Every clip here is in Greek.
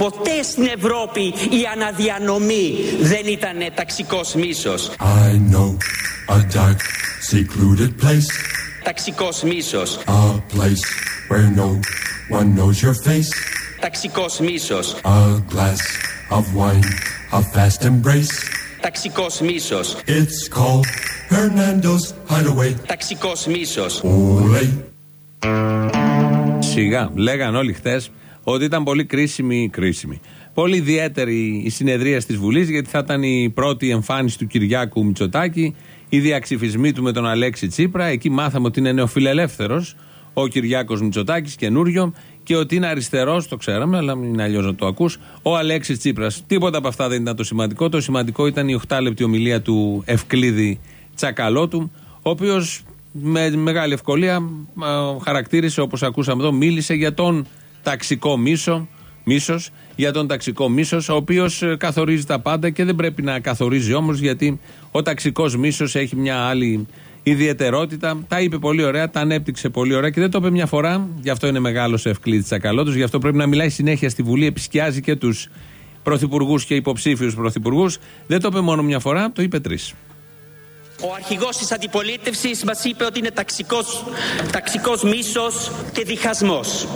ποτέ στην Ευρώπη η αναδιανομή δεν ήταν ταξικός μίσος. I know a dark, secluded place. Ταξικός μίσος. A place where no one knows your face. Ταξικός μίσος. A glass of wine, a fast embrace. Ταξικός μίσος. It's called Hernando's Hideaway. Ταξικός μίσος. Ole. Σιγά. Λέγαν όλοι χθες ότι ήταν πολύ κρίσιμη, κρίσιμη. Πολύ ιδιαίτερη η συνεδρία της Βουλής, γιατί θα ήταν η πρώτη εμφάνιση του Κυριάκου Μητσοτάκη, οι διαξυφισμοί του με τον Αλέξη Τσίπρα. Εκεί μάθαμε ότι είναι νεοφιλελεύθερος ο Κυριάκος Μητσοτάκης, καινούριο, και ότι είναι αριστερός, το ξέραμε, αλλά είναι αλλιώς να το ακούς, ο Αλέξης Τσίπρας. Τίποτα από αυτά δεν ήταν το σημαντικό. Το σημαντικό ήταν η 8 ομιλία του Ευκλήδη Τσακαλώτου, ο οποίος με μεγάλη ευκολία α, χαρακτήρισε, όπως ακούσαμε εδώ, μίλησε για τον ταξικό μίσο, μίσος, για τον ταξικό μίσος, ο οποίος ε, καθορίζει τα πάντα και δεν πρέπει να καθορίζει όμως γιατί ο ταξικός μίσος έχει μια άλλη ιδιαιτερότητα. Τα είπε πολύ ωραία, τα ανέπτυξε πολύ ωραία και δεν το είπε μια φορά. Γι' αυτό είναι μεγάλος ευκλήτη Τσακαλώτος. Γι' αυτό πρέπει να μιλάει συνέχεια στη Βουλή. Επισκιάζει και τους πρωθυπουργούς και υποψήφιους πρωθυπουργούς. Δεν το είπε μόνο μια φορά, το είπε τρεις. Ο αρχηγός της αντιπολίτευσης μας είπε ότι είναι ταξικός, ταξικός μίσος και διχασμός.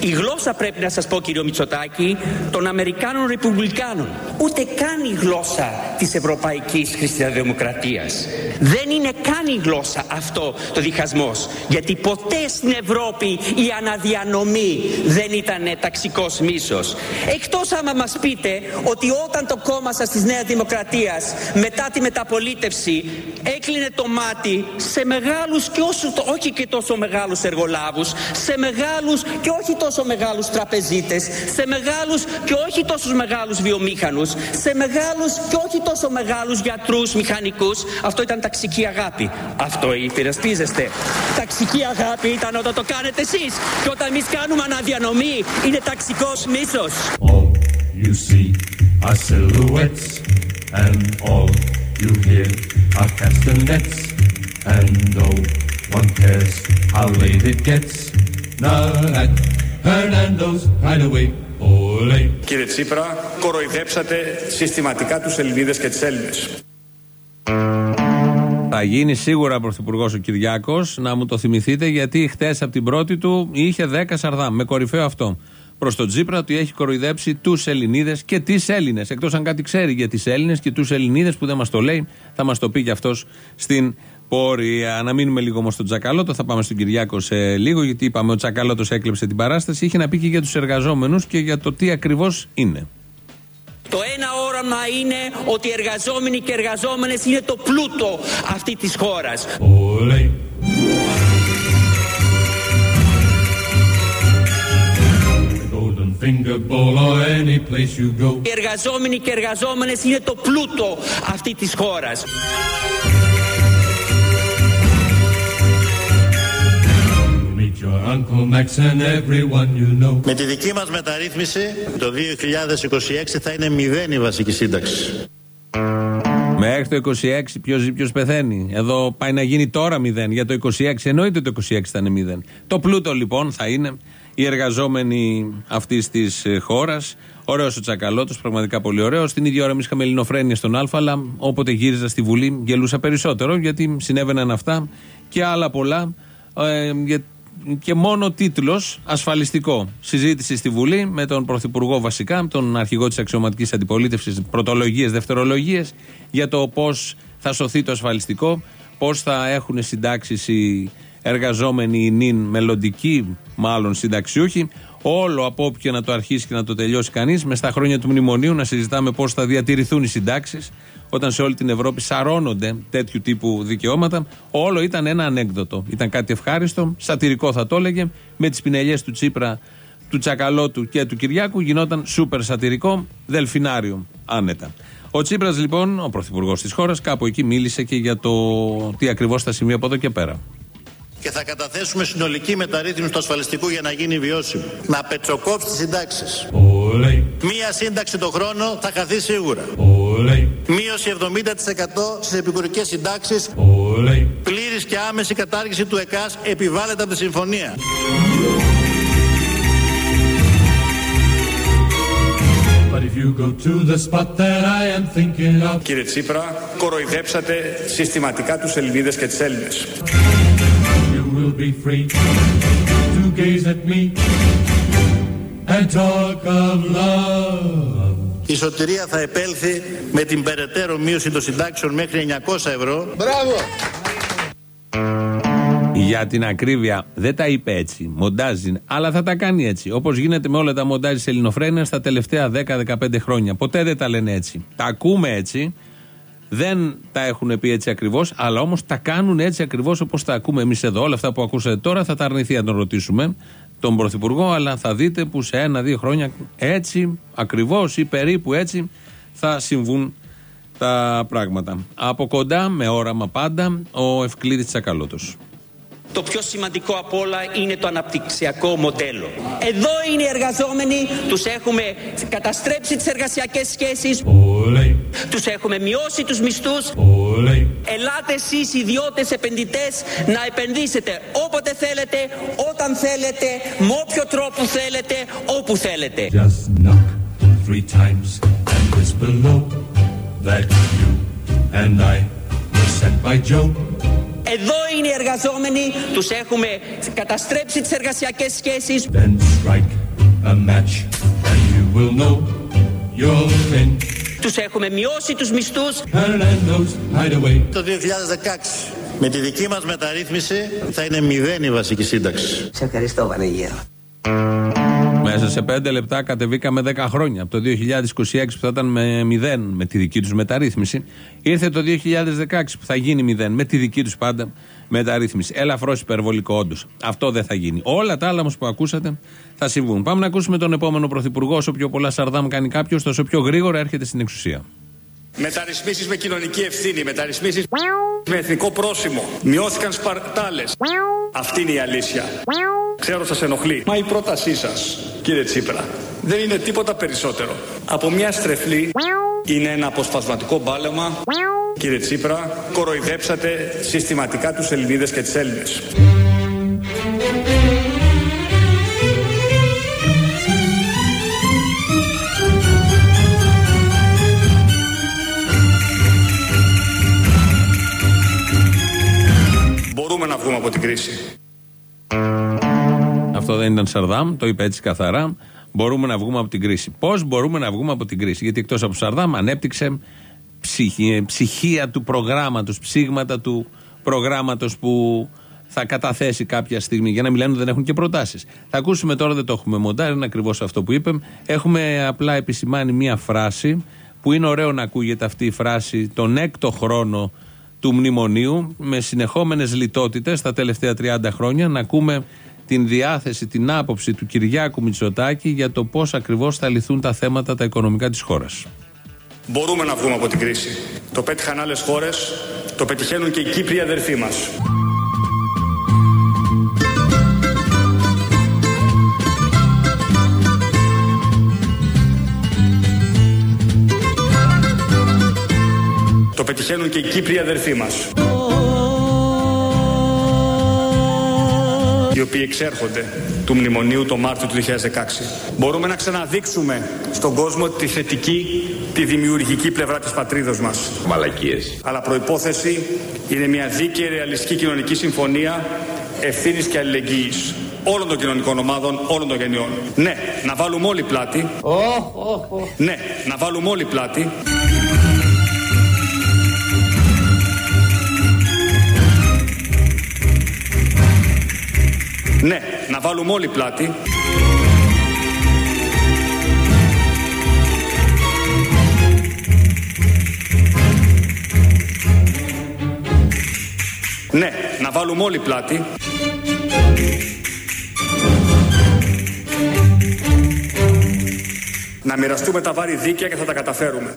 Η γλώσσα πρέπει να σας πω κύριο Μητσοτάκη των Αμερικάνων Ρεπουμπλικάνων. Ούτε καν η γλώσσα της Ευρωπαϊκής Χριστιανοδημοκρατίας. Δεν είναι καν η γλώσσα αυτό το διχασμός. Γιατί ποτέ στην Ευρώπη η αναδιανομή δεν ήταν ταξικός μίσος. Εκτός άμα μας πείτε ότι όταν το κόμμα σας της Νέας Δημοκρατίας μετά τη μεταπολίτευση έκλεινε το μάτι σε μεγάλους και όσο, όχι και τόσο μεγάλους εργολάβους, σε μεγάλους και όχι τόσο μεγάλους τραπεζίτες, σε μεγάλους και όχι τόσο μεγάλους βιομήχανους, σε μεγάλους και όχι τόσο μεγάλους γιατρούς, μηχανικούς. Αυτό ήταν ταξική αγάπη. Αυτό υπερασπίζεστε. Ταξική αγάπη ήταν όταν το κάνετε εσείς. Και όταν εμείς κάνουμε αναδιανομή, είναι ταξικός μίσος. All you see are silhouettes, and all you hear are castanets. And no one cares how late it gets. Not at Hernando's Hideaway. Ole. Κύριε Τσίπρα, κοροϊδέψατε συστηματικά τους Ελληνίδες και τις Έλληνες. Θα γίνει σίγουρα πρωθυπουργός ο Κυριάκος, να μου το θυμηθείτε, γιατί χτες από την πρώτη του είχε 10 σαρδά. Με κορυφαίο αυτό. Προς τον Τζίπρα ότι έχει κοροϊδέψει τους Ελληνίδες και τις Έλληνες. Εκτός αν κάτι ξέρει για τις Έλληνες και τους Ελληνίδες που δεν μας το λέει, θα μας το πει κι αυτός στην πορεία. Να μείνουμε λίγο όμως στον Τσακαλώτο, θα πάμε στον Κυριάκο σε λίγο, γιατί είπαμε ο Τσακαλώτος έκλεψε την παράσταση. Είχε να πει και για τους εργαζόμενους και για το τι ακριβώς είναι. Το ένα όραμα είναι ότι οι εργαζόμενοι και εργαζόμενες είναι το πλούτο αυτή της χώρας. Ole. Finger bowl or any place you go. Οι εργαζόμενοι και εργαζόμενες είναι το πλούτο αυτή της χώρας. You'll meet your Uncle Max and everyone you know. Με τη δική μας μεταρρύθμιση το 2026 θα είναι μηδέν η βασική σύνταξη. Μέχρι το 26 ποιος ζει, ποιος πεθαίνει. Εδώ πάει να γίνει τώρα 0. Για το 26 εννοείται το 26 θα είναι 0. Το πλούτο λοιπόν θα είναι οι εργαζόμενοι αυτής της χώρας. Ωραίος ο Τσακαλώτος, πραγματικά πολύ ωραίος. Την ίδια ώρα εμείς είχαμε ελληνοφρένεια στον Α, αλλά όποτε γύριζα στη Βουλή γελούσα περισσότερο γιατί συνέβαιναν αυτά και άλλα πολλά. Ε, για- και μόνο τίτλος ασφαλιστικό. Συζήτηση στη Βουλή με τον Πρωθυπουργό βασικά, τον αρχηγό της αξιωματικής αντιπολίτευσης, πρωτολογίες, δευτερολογίες, για το πώς θα σωθεί το ασφαλιστικό, πώς θα έχουν συντάξεις οι εργαζόμενοι, οι νυν, μελλοντικοί μάλλον συνταξιούχοι. Όλο από όπου και να το αρχίσει και να το τελειώσει κανείς, μες στα χρόνια του μνημονίου να συζητάμε πώς θα διατηρηθούν οι συντάξεις, όταν σε όλη την Ευρώπη σαρώνονται τέτοιου τύπου δικαιώματα. Όλο ήταν ένα ανέκδοτο. Ήταν κάτι ευχάριστο, σατυρικό θα το έλεγε, με τις πινελιές του Τσίπρα, του Τσακαλώτου και του Κυριάκου γινόταν σούπερ σατυρικό, δελφινάριο άνετα. Ο Τσίπρας λοιπόν, ο πρωθυπουργός της χώρας, κάπου εκεί μίλησε και για το τι ακριβώς θα συμβεί από εδώ και πέρα. Και θα καταθέσουμε συνολική μεταρρύθμιση του ασφαλιστικού για να γίνει βιώσιμο. Να πετσοκόψει τις συντάξεις. Ole. Μία σύνταξη το χρόνο θα χαθεί σίγουρα. Ole. Μείωση 70% στις επικουρικές συντάξεις. Ole. Πλήρης και άμεση κατάργηση του ΕΚΑΣ επιβάλλεται από τη συμφωνία. But if you go to the spot that I am thinking of, Κύριε Τσίπρα, κοροϊδέψατε συστηματικά τους Ελληνίδες και τις Έλληνες. You will be free to gaze at me and talk of love. Η σωτηρία θα επέλθει με την περαιτέρω μείωση των συντάξεων μέχρι 900 ευρώ. Για την ακρίβεια, δεν τα είπε έτσι. Μοντάζει, αλλά θα τα κάνει έτσι. Όπως γίνεται με όλα τα μοντάζ τη Ελληνοφρένεια στα τελευταία 10-15 χρόνια. Ποτέ δεν τα λένε έτσι. Τα ακούμε έτσι. Δεν τα έχουν πει έτσι ακριβώς, αλλά όμως τα κάνουν έτσι ακριβώς όπως τα ακούμε εμείς εδώ. Όλα αυτά που ακούσατε τώρα θα τα αρνηθεί να τον ρωτήσουμε τον Πρωθυπουργό, αλλά θα δείτε που σε ένα-δύο χρόνια έτσι ακριβώς ή περίπου έτσι θα συμβούν τα πράγματα. Από κοντά, με όραμα πάντα, ο Ευκλήδης Τσακαλώτος. Το πιο σημαντικό από όλα είναι το αναπτυξιακό μοντέλο. Εδώ είναι οι εργαζόμενοι, τους έχουμε καταστρέψει τις εργασιακές σχέσεις, Ole, τους έχουμε μειώσει τους μισθούς. ole, Ελάτε εσείς ιδιώτες επενδυτές να επενδύσετε όποτε θέλετε, όταν θέλετε, με όποιο τρόπο θέλετε, όπου θέλετε. just knock three times and whisper low that you and I were sent by Joe. Εδώ είναι οι εργαζόμενοι, τους έχουμε καταστρέψει τις εργασιακές σχέσεις, Then strike a match and you will know you're in τους έχουμε μειώσει τους μισθούς, Hernando's hideaway. Το 2016 με τη δική μας μεταρρύθμιση θα είναι μηδέν η βασική σύνταξη. Σε ευχαριστώ Βανίγερο. Μέσα σε πέντε λεπτά κατεβήκαμε 10 χρόνια. Από το 2026 που θα ήταν με 0 με τη δική τους μεταρρύθμιση, ήρθε το 2016 που θα γίνει 0 με τη δική τους πάντα μεταρρύθμιση. Ελαφρώς υπερβολικό, όντως. Αυτό δεν θα γίνει. Όλα τα άλλα όμως που ακούσατε θα συμβούν. Πάμε να ακούσουμε τον επόμενο πρωθυπουργό. Όσο πιο πολλά σαρδάμ κάνει κάποιος, τόσο πιο γρήγορα έρχεται στην εξουσία. Μεταρρυθμίσεις με κοινωνική ευθύνη, μεταρρυθμίσεις με εθνικό πρόσημο. Μειώθηκαν σπαρτάλες. Αυτή είναι η αλήθεια. Ξέρω σας ενοχλεί. Μα η πρότασή σας, κύριε Τσίπρα, δεν είναι τίποτα περισσότερο. Από μια στρεφλή είναι ένα αποσπασματικό μπάλεμα. Κύριε Τσίπρα, κοροϊδέψατε συστηματικά τους Ελληνίδες και τις Έλληνες. Από την κρίση. Αυτό δεν ήταν Σαρδάμ, το είπε έτσι καθαρά. Μπορούμε να βγούμε από την κρίση. Πώς μπορούμε να βγούμε από την κρίση, Γιατί εκτός από Σαρδάμ ανέπτυξε ψυχή, ψυχία του προγράμματος, ψήγματα του προγράμματος που θα καταθέσει κάποια στιγμή. Για να μην λένε ότι δεν έχουν και προτάσεις. Θα ακούσουμε τώρα, δεν το έχουμε μοντάρει, είναι ακριβώς αυτό που είπε. Έχουμε απλά επισημάνει μία φράση που είναι ωραίο να ακούγεται αυτή η φράση τον έκτο χρόνο του μνημονίου με συνεχόμενες λιτότητες τα τελευταία 30 χρόνια να ακούμε την διάθεση, την άποψη του Κυριάκου Μητσοτάκη για το πώς ακριβώς θα λυθούν τα θέματα τα οικονομικά της χώρας. Μπορούμε να βγούμε από την κρίση. Το πέτυχαν άλλες χώρες, το πετυχαίνουν και οι Κύπροι αδερφοί μας. Πετυχαίνουν και οι Κύπροι αδερφοί μας. οι οποίοι εξέρχονται του μνημονίου το Μάρτιο του 2016. Μπορούμε να ξαναδείξουμε στον κόσμο τη θετική, τη δημιουργική πλευρά της πατρίδος μας. Μαλακίες. Αλλά προϋπόθεση είναι μια δίκαιη ρεαλιστική κοινωνική συμφωνία ευθύνης και αλληλεγγύης όλων των κοινωνικών ομάδων, όλων των γενιών. Ναι, να βάλουμε όλοι πλάτη. Ναι, να βάλουμε όλοι πλάτη. Ναι, να βάλουμε όλοι πλάτη. Ναι, να βάλουμε όλοι πλάτη. Να μοιραστούμε τα βάρη δίκαια και θα τα καταφέρουμε.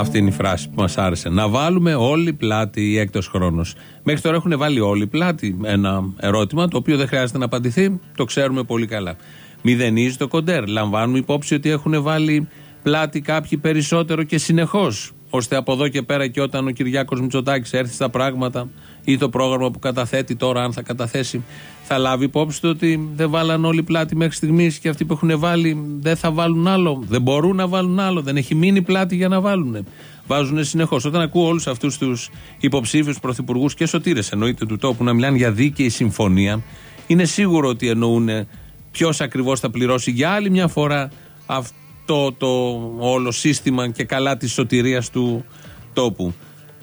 Αυτή είναι η φράση που μας άρεσε. Να βάλουμε όλοι πλάτη έκτος χρόνος. Μέχρι τώρα έχουν βάλει όλοι πλάτη ένα ερώτημα το οποίο δεν χρειάζεται να απαντηθεί. Το ξέρουμε πολύ καλά. Μηδενίζει το κοντέρ. Λαμβάνουμε υπόψη ότι έχουν βάλει πλάτη κάποιοι περισσότερο και συνεχώς. ώστε από εδώ και πέρα και όταν ο Κυριάκος Μητσοτάκης έρθει στα πράγματα ή το πρόγραμμα που καταθέτει τώρα, αν θα καταθέσει, θα λάβει υπόψη του ότι δεν βάλαν όλοι πλάτη μέχρι στιγμής και αυτοί που έχουν βάλει δεν θα βάλουν άλλο. Δεν μπορούν να βάλουν άλλο. Δεν έχει μείνει πλάτη για να βάλουν. Βάζουν συνεχώς. Όταν ακούω όλους αυτούς τους υποψήφιους πρωθυπουργούς και σωτήρες εννοείται του τόπου να μιλάνε για δίκαιη συμφωνία, είναι σίγουρο ότι εννοούν ποιος ακριβώς θα πληρώσει για άλλη μια φορά αυτό το όλο σύστημα και καλά της σωτηρίας του τόπου.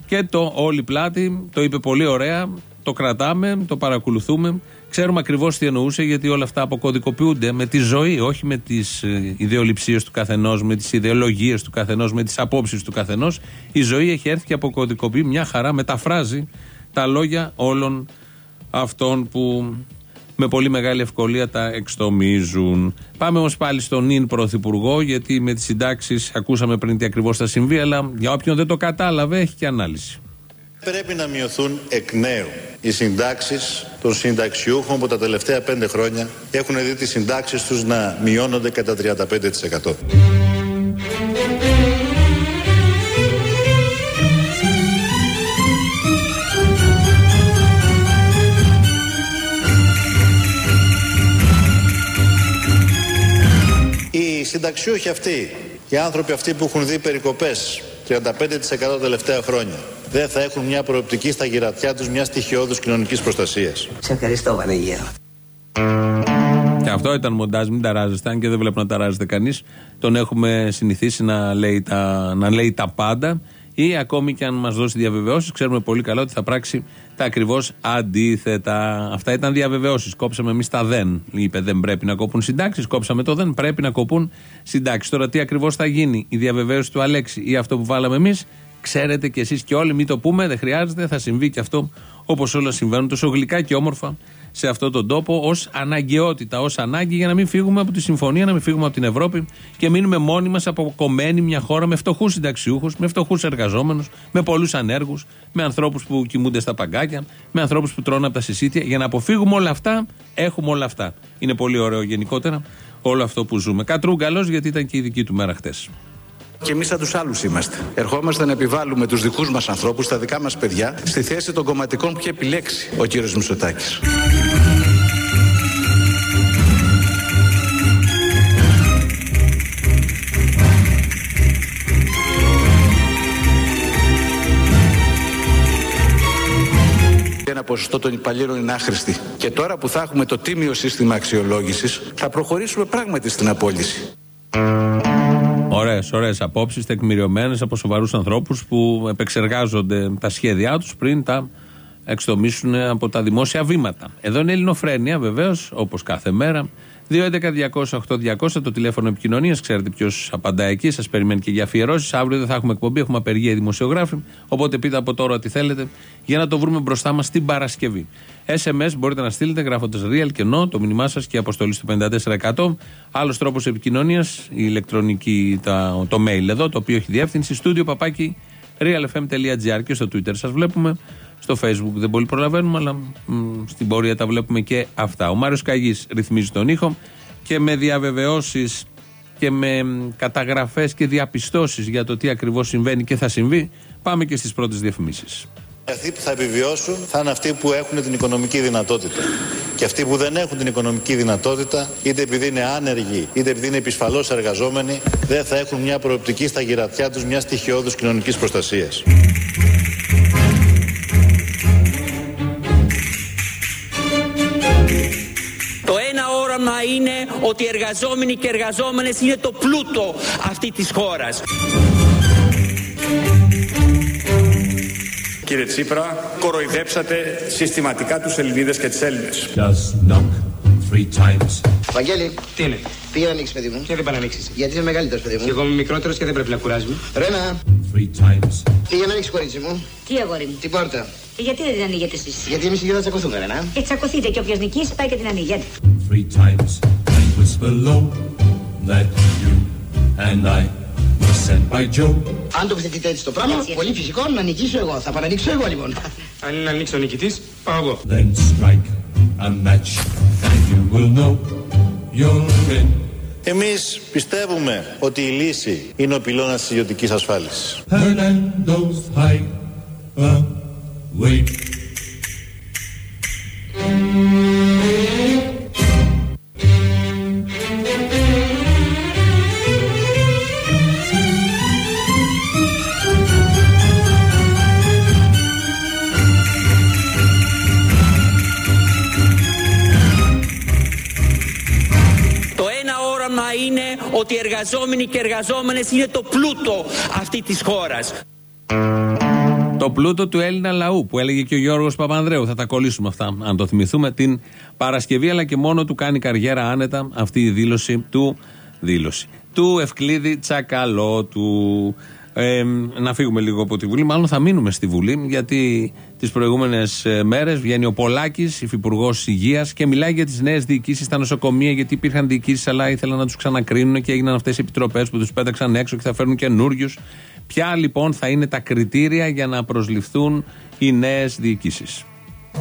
Και το όλη πλάτη το είπε πολύ ωραία, το κρατάμε, το παρακολουθούμε. Ξέρουμε ακριβώς τι εννοούσε, γιατί όλα αυτά αποκωδικοποιούνται με τη ζωή, όχι με τις ε, ιδεολειψίες του καθενός, με τις ιδεολογίες του καθενός, με τις απόψεις του καθενός. Η ζωή έχει έρθει και αποκωδικοποιεί μια χαρά, μεταφράζει τα λόγια όλων αυτών που με πολύ μεγάλη ευκολία τα εξτομίζουν. Πάμε όμως πάλι στον νυν πρωθυπουργό, γιατί με τις συντάξεις ακούσαμε πριν τι ακριβώς θα συμβεί, αλλά για όποιον δεν το κατάλαβε, έχει και ανάλυση. Πρέπει να μειωθούν εκ νέου οι συντάξεις των συνταξιούχων που τα τελευταία πέντε χρόνια έχουν δει τις συντάξεις τους να μειώνονται κατά 35%. Οι συνταξιούχοι αυτοί, οι άνθρωποι αυτοί που έχουν δει περικοπές 35% τα τελευταία χρόνια, δεν θα έχουν μια προοπτική στα γυρατιά τους μιας στοιχειώδους κοινωνικής προστασίας. Σε ευχαριστώ Βανίγερο. Και αυτό ήταν μοντάζ, μην ταράζεστε, αν και δεν βλέπω να ταράζεται κανείς. Τον έχουμε συνηθίσει να λέει τα, να λέει τα πάντα ή ακόμη και αν μας δώσει διαβεβαιώσεις, ξέρουμε πολύ καλά ότι θα πράξει τα ακριβώς αντίθετα. Αυτά ήταν διαβεβαιώσεις. Κόψαμε εμείς τα δεν. Είπε δεν πρέπει να κοπούν συντάξεις. Κόψαμε το δεν πρέπει να κοπούν συντάξεις. Τώρα τι ακριβώς θα γίνει, η διαβεβαίωση του Αλέξη ή αυτό που βάλαμε εμείς, ξέρετε κι εσείς και όλοι, μην το πούμε, δεν χρειάζεται, θα συμβεί και αυτό όπως όλα συμβαίνουν τόσο γλυκά και όμορφα σε αυτόν τον τόπο ως αναγκαιότητα, ως ανάγκη για να μην φύγουμε από τη συμφωνία, να μην φύγουμε από την Ευρώπη και μείνουμε μόνοι μας αποκομμένοι μια χώρα με φτωχούς συνταξιούχους, με φτωχούς εργαζόμενους, με πολλούς ανέργους, με ανθρώπους που κοιμούνται στα παγκάκια, με ανθρώπους που τρώνε από τα συσίτια. Για να αποφύγουμε όλα αυτά, έχουμε όλα αυτά. Είναι πολύ ωραίο γενικότερα όλο αυτό που ζούμε. Κατρούγκαλος, γιατί ήταν και η δική του μέρα χτε. Και εμείς σαν τους άλλους είμαστε. Ερχόμαστε να επιβάλλουμε τους δικούς μας ανθρώπους, τα δικά μας παιδιά, στη θέση των κομματικών που έχει επιλέξει ο κύριος Μητσοτάκης. Ένα ποσοστό των υπαλλήλων είναι άχρηστη. Και τώρα που θα έχουμε το τίμιο σύστημα αξιολόγησης, θα προχωρήσουμε πράγματι στην απόλυση. Ωραίες, ωραίες απόψεις, τεκμηριωμένες από σοβαρούς ανθρώπους που επεξεργάζονται τα σχέδιά τους πριν τα εξτομίσουν από τα δημόσια βήματα. Εδώ είναι Ελληνοφρένεια, βεβαίως, όπως κάθε μέρα. 2.11.200.8.200 το τηλέφωνο επικοινωνίας. Ξέρετε ποιος απαντά εκεί. Σας περιμένει και για αφιερώσεις. Αύριο δεν θα έχουμε εκπομπή. Έχουμε απεργία δημοσιογράφοι. Οπότε πείτε από τώρα ό,τι θέλετε για να το βρούμε μπροστά μας την Παρασκευή. SMS μπορείτε να στείλετε γράφοντας real και no το μήνυμά σας και αποστολή στο 54%. Άλλος τρόπος επικοινωνίας, η ηλεκτρονική, τα, το mail εδώ, το οποίο έχει διεύθυνση στούντιο παπάκι realfm.gr και στο Twitter σας βλέπουμε. Στο Facebook δεν πολύ προλαβαίνουμε, αλλά μ, στην πορεία τα βλέπουμε και αυτά. Ο Μάριος Καγής ρυθμίζει τον ήχο και με διαβεβαιώσεις και με καταγραφές και διαπιστώσεις για το τι ακριβώς συμβαίνει και θα συμβεί, πάμε και στις πρώτες διαφημίσεις. Αυτοί που θα επιβιώσουν θα είναι αυτοί που έχουν την οικονομική δυνατότητα. Και αυτοί που δεν έχουν την οικονομική δυνατότητα, είτε επειδή είναι άνεργοι, είτε επειδή είναι επισφαλώς εργαζόμενοι, δεν θα έχουν μια προοπτική στα γυρατιά τους μια στοιχειώδους κοινωνικής προστασίας. Το ένα όραμα είναι ότι οι εργαζόμενοι και εργαζόμενες είναι το πλούτο αυτή της χώρας. Κύριε Τσίπρα, κοροϊδέψατε συστηματικά τους Ελληνίδες και τις Έλληνες. Just knock three times. Βαγγέλη, Τι είναι, πήγα να ανοίξεις, παιδί μου. και δεν πάει να ανοίξεις. Γιατί είσαι μεγαλύτερος, παιδί Και μου. εγώ είμαι μικρότερος και δεν πρέπει να κουράζουμε. Ρένα, Three times. πήγα να ανοίξεις, κορίτσι μου. Τι αγόρι μου; Την πόρτα. Ε, Γιατί δεν την ανοίγετε εσείς; Γιατί εμείς οι δυο θα τσακωθούμε, Ρένα. Και τσακωθείτε και όποιος νικήσει πάει και την ανοίγει. Three times. And whisper low that you and I were sent by Joe. Αν το θετείτε έτσι το πράγμα, Έτσι, έτσι. πολύ φυσικό να νικήσω εγώ. Θα παρανοίξω εγώ, λοιπόν. Αν είναι να ανοίξει ο νικητής, πάω εγώ. Then strike a match and you will know you'll win. Εμείς πιστεύουμε ότι η λύση είναι ο πυλώνας της ιδιωτικής ασφάλισης. Fernando's highway. Ότι οι εργαζόμενοι και εργαζόμενες είναι το πλούτο αυτή της χώρας. Το πλούτο του Έλληνα λαού που έλεγε και ο Γιώργος Παπανδρέου. Θα τα κολλήσουμε αυτά, αν το θυμηθούμε. Την Παρασκευή, αλλά και μόνο του κάνει καριέρα άνετα αυτή η δήλωση του. Δήλωση. Του Ευκλήδη Τσακαλώτου. Ε, να φύγουμε λίγο από τη Βουλή. Μάλλον θα μείνουμε στη Βουλή, γιατί τις προηγούμενες μέρες βγαίνει ο Πολάκης, υφυπουργός Υγείας, και μιλάει για τις νέες διοικήσεις στα νοσοκομεία. Γιατί υπήρχαν διοικήσεις, αλλά ήθελαν να τους ξανακρίνουν και έγιναν αυτές οι επιτροπές που τους πέταξαν έξω και θα φέρνουν καινούριους. Ποια λοιπόν θα είναι τα κριτήρια για να προσληφθούν οι νέες διοικήσεις;